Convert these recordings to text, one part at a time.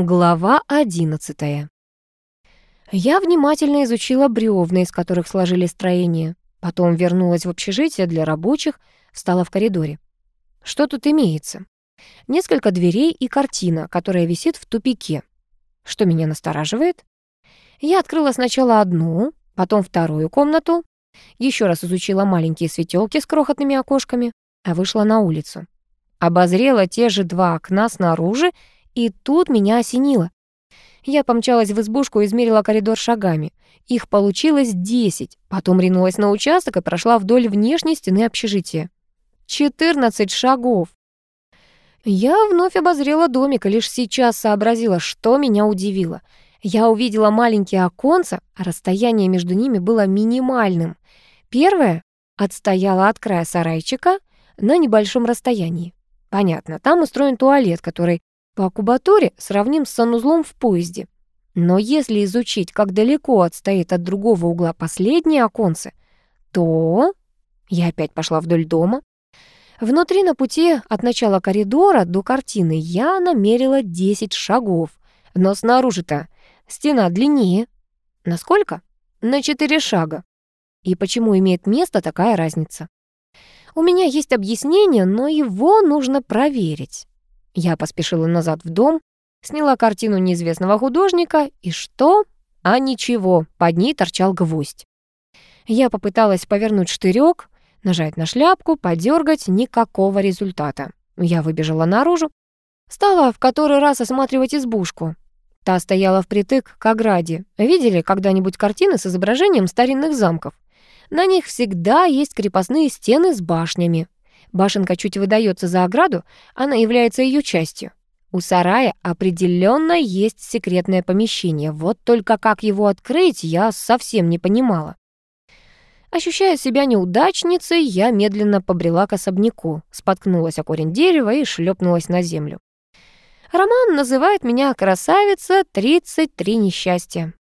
Глава одиннадцатая. Я внимательно изучила бревна, из которых сложили строение. Потом вернулась в общежитие для рабочих, встала в коридоре. Что тут имеется? Несколько дверей и картина, которая висит в тупике. Что меня настораживает? Я открыла сначала одну, потом вторую комнату, еще раз изучила маленькие светелки с крохотными окошками, а вышла на улицу. Обозрела те же два окна снаружи и тут меня осенило. Я помчалась в избушку и измерила коридор шагами. Их получилось десять. Потом ринулась на участок и прошла вдоль внешней стены общежития. Четырнадцать шагов. Я вновь обозрела домик и лишь сейчас сообразила, что меня удивило. Я увидела маленькие оконца, а расстояние между ними было минимальным. Первое отстояло от края сарайчика на небольшом расстоянии. Понятно, там устроен туалет, который по кубатуре сравним с санузлом в поезде. Но если изучить, как далеко отстоит от другого угла последнее оконце, то... Я опять пошла вдоль дома. Внутри на пути от начала коридора до картины я намерила 10 шагов. Но снаружи-то стена длиннее. Насколько? На 4 шага. И почему имеет место такая разница? У меня есть объяснение, но его нужно проверить. Я поспешила назад в дом, сняла картину неизвестного художника, и что? А ничего, под ней торчал гвоздь. Я попыталась повернуть штырек, нажать на шляпку, подергать, никакого результата. Я выбежала наружу, стала в который раз осматривать избушку. Та стояла впритык к ограде. Видели когда-нибудь картины с изображением старинных замков? На них всегда есть крепостные стены с башнями. Башенка чуть выдается за ограду, она является ее частью. У сарая определенно есть секретное помещение, вот только как его открыть, я совсем не понимала. Ощущая себя неудачницей, я медленно побрела к особняку, споткнулась о корень дерева и шлепнулась на землю. Роман называет меня красавица 33 несчастья.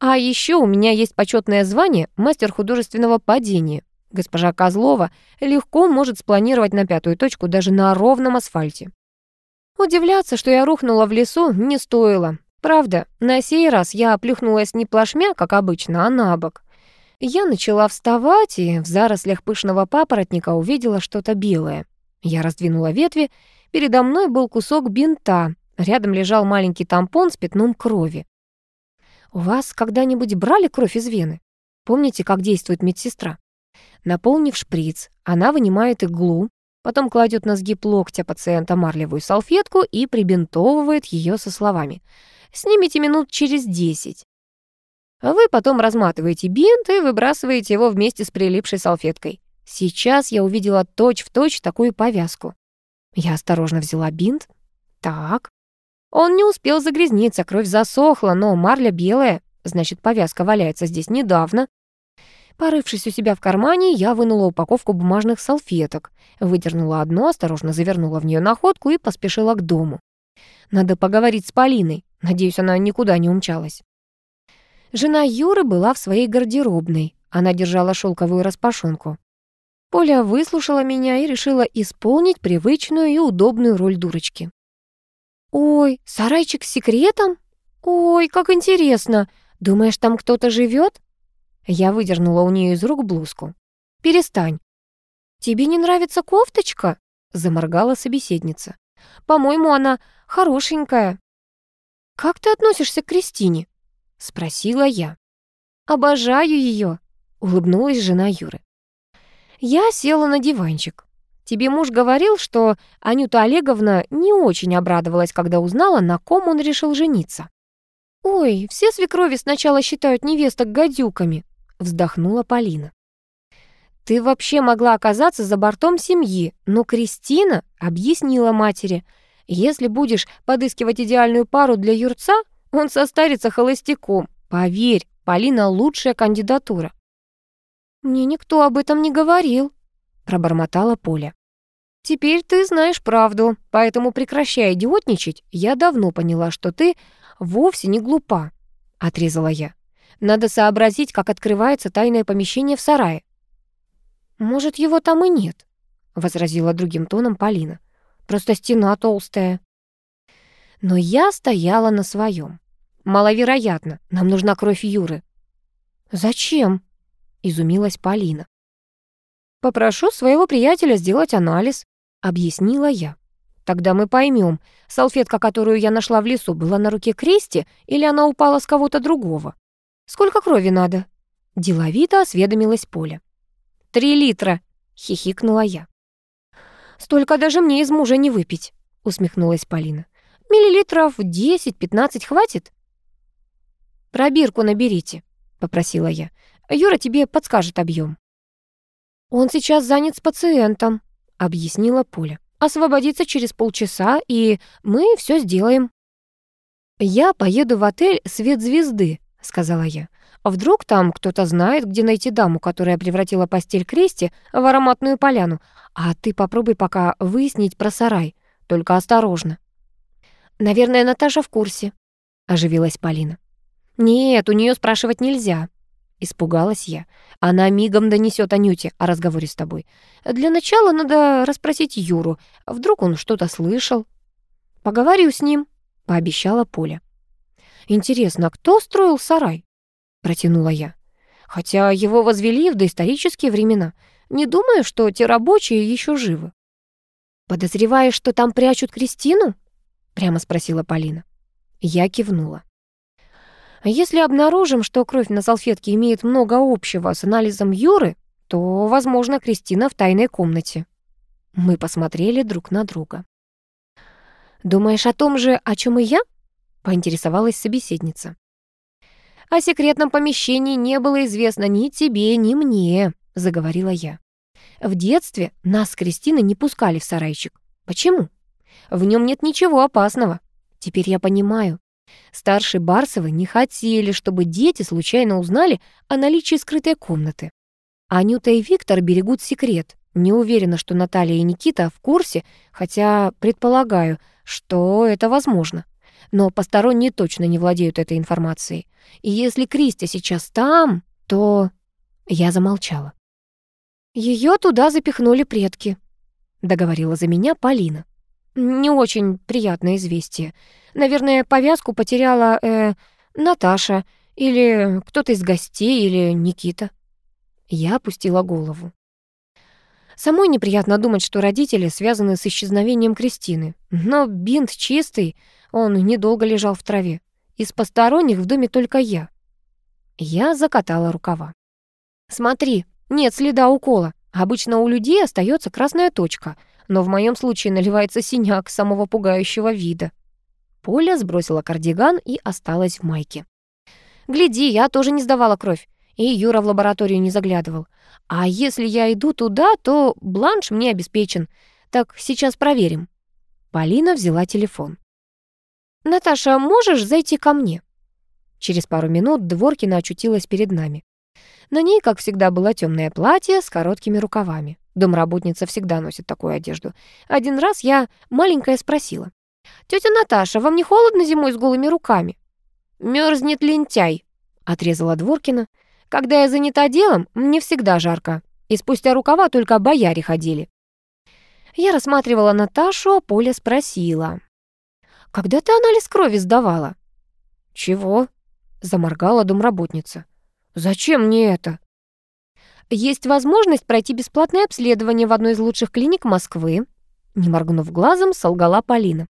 А еще у меня есть почетное звание мастер художественного падения. Госпожа Козлова легко может спланировать на пятую точку даже на ровном асфальте. Удивляться, что я рухнула в лесу, не стоило. Правда, на сей раз я оплюхнулась не плашмя, как обычно, а на бок. Я начала вставать и в зарослях пышного папоротника увидела что-то белое. Я раздвинула ветви, передо мной был кусок бинта, рядом лежал маленький тампон с пятном крови. «У вас когда-нибудь брали кровь из вены? Помните, как действует медсестра?» Наполнив шприц, она вынимает иглу, потом кладет на сгиб локтя пациента марлевую салфетку и прибинтовывает ее со словами «Снимите минут через десять». Вы потом разматываете бинт и выбрасываете его вместе с прилипшей салфеткой. Сейчас я увидела точь-в-точь точь такую повязку. Я осторожно взяла бинт. Так. Он не успел загрязниться, кровь засохла, но марля белая, значит, повязка валяется здесь недавно. Порывшись у себя в кармане, я вынула упаковку бумажных салфеток, выдернула одну, осторожно завернула в нее находку и поспешила к дому. Надо поговорить с Полиной. Надеюсь, она никуда не умчалась. Жена Юры была в своей гардеробной. Она держала шелковую распашонку. Поля выслушала меня и решила исполнить привычную и удобную роль дурочки. «Ой, сарайчик с секретом? Ой, как интересно! Думаешь, там кто-то живет? Я выдернула у нее из рук блузку. «Перестань». «Тебе не нравится кофточка?» Заморгала собеседница. «По-моему, она хорошенькая». «Как ты относишься к Кристине?» Спросила я. «Обожаю ее», улыбнулась жена Юры. Я села на диванчик. Тебе муж говорил, что Анюта Олеговна не очень обрадовалась, когда узнала, на ком он решил жениться. «Ой, все свекрови сначала считают невесток гадюками», вздохнула Полина. Ты вообще могла оказаться за бортом семьи, но Кристина объяснила матери, если будешь подыскивать идеальную пару для Юрца, он состарится холостяком. Поверь, Полина лучшая кандидатура. Мне никто об этом не говорил, пробормотала Поля. Теперь ты знаешь правду, поэтому прекращай идиотничать. Я давно поняла, что ты вовсе не глупа, отрезала я. Надо сообразить, как открывается тайное помещение в сарае. «Может, его там и нет», — возразила другим тоном Полина. «Просто стена толстая». Но я стояла на своем. Маловероятно, нам нужна кровь Юры. «Зачем?» — изумилась Полина. «Попрошу своего приятеля сделать анализ», — объяснила я. «Тогда мы поймем, салфетка, которую я нашла в лесу, была на руке Крести или она упала с кого-то другого. Сколько крови надо?» Деловито осведомилась Поля. «Три литра», — хихикнула я. «Столько даже мне из мужа не выпить», — усмехнулась Полина. «Миллилитров десять-пятнадцать хватит?» «Пробирку наберите», — попросила я. «Юра тебе подскажет объем». «Он сейчас занят с пациентом», — объяснила Поля. «Освободится через полчаса, и мы все сделаем». «Я поеду в отель «Свет звезды», — сказала я. «Вдруг там кто-то знает, где найти даму, которая превратила постель Крести в ароматную поляну, а ты попробуй пока выяснить про сарай, только осторожно». «Наверное, Наташа в курсе», — оживилась Полина. «Нет, у нее спрашивать нельзя», — испугалась я. «Она мигом донесет Анюте о разговоре с тобой. Для начала надо расспросить Юру. Вдруг он что-то слышал?» «Поговорю с ним», — пообещала Поля. «Интересно, кто строил сарай?» — протянула я. «Хотя его возвели в доисторические времена. Не думаю, что те рабочие еще живы». «Подозреваешь, что там прячут Кристину?» — прямо спросила Полина. Я кивнула. А если обнаружим, что кровь на салфетке имеет много общего с анализом Юры, то, возможно, Кристина в тайной комнате. Мы посмотрели друг на друга. «Думаешь о том же, о чем и я?» — поинтересовалась собеседница. «О секретном помещении не было известно ни тебе, ни мне», — заговорила я. «В детстве нас с Кристиной не пускали в сарайчик. Почему? В нем нет ничего опасного. Теперь я понимаю. Старшие Барсовы не хотели, чтобы дети случайно узнали о наличии скрытой комнаты. Анюта и Виктор берегут секрет. Не уверена, что Наталья и Никита в курсе, хотя предполагаю, что это возможно. Но посторонние точно не владеют этой информацией. И если Кристи сейчас там, то... Я замолчала. Ее туда запихнули предки», — договорила за меня Полина. «Не очень приятное известие. Наверное, повязку потеряла э, Наташа или кто-то из гостей или Никита. Я опустила голову. Самой неприятно думать, что родители связаны с исчезновением Кристины. Но бинт чистый, он недолго лежал в траве. Из посторонних в доме только я. Я закатала рукава. «Смотри, нет следа укола. Обычно у людей остается красная точка, но в моем случае наливается синяк самого пугающего вида». Поля сбросила кардиган и осталась в майке. «Гляди, я тоже не сдавала кровь, и Юра в лабораторию не заглядывал. А если я иду туда, то бланш мне обеспечен. Так сейчас проверим». Полина взяла телефон. «Наташа, можешь зайти ко мне?» Через пару минут Дворкина очутилась перед нами. На ней, как всегда, было темное платье с короткими рукавами. Домработница всегда носит такую одежду. Один раз я маленькая спросила. «Тетя Наташа, вам не холодно зимой с голыми руками?» «Мерзнет лентяй», — отрезала Дворкина. «Когда я занята делом, мне всегда жарко. И спустя рукава только бояре ходили». Я рассматривала Наташу, а Поля спросила. «Когда ты анализ крови сдавала?» «Чего?» — заморгала домработница. «Зачем мне это?» «Есть возможность пройти бесплатное обследование в одной из лучших клиник Москвы», не моргнув глазом, солгала Полина.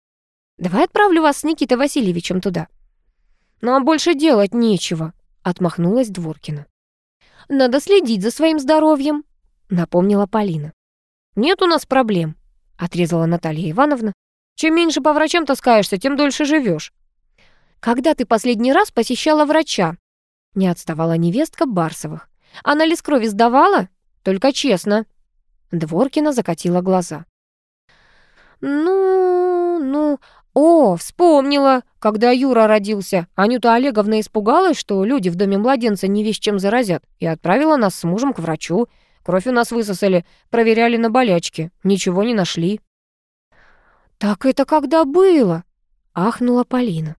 Давай отправлю вас с Никитой Васильевичем туда». «Нам больше делать нечего», — отмахнулась Дворкина. «Надо следить за своим здоровьем», — напомнила Полина. «Нет у нас проблем», — отрезала Наталья Ивановна. «Чем меньше по врачам таскаешься, тем дольше живешь. «Когда ты последний раз посещала врача?» Не отставала невестка Барсовых. «Анализ крови сдавала? Только честно». Дворкина закатила глаза. «Ну, ну, «О, вспомнила! Когда Юра родился, Анюта Олеговна испугалась, что люди в доме младенца не весь чем заразят, и отправила нас с мужем к врачу. Кровь у нас высосали, проверяли на болячки, ничего не нашли». «Так это когда было?» — ахнула Полина.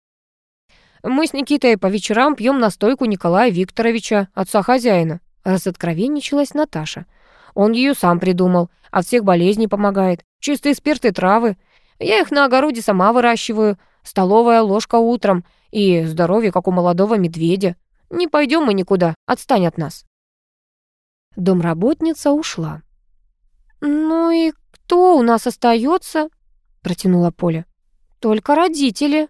«Мы с Никитой по вечерам пьем настойку Николая Викторовича, отца хозяина», — разоткровенничалась Наташа. «Он ее сам придумал, от всех болезней помогает. Чистые спирты травы. Я их на огороде сама выращиваю. Столовая ложка утром и здоровье, как у молодого медведя. Не пойдем мы никуда, отстань от нас». Домработница ушла. «Ну и кто у нас остается? Протянула Поля. «Только родители».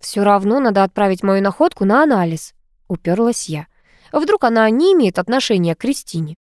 Все равно надо отправить мою находку на анализ», — уперлась я. «Вдруг она не имеет отношения к Кристине?»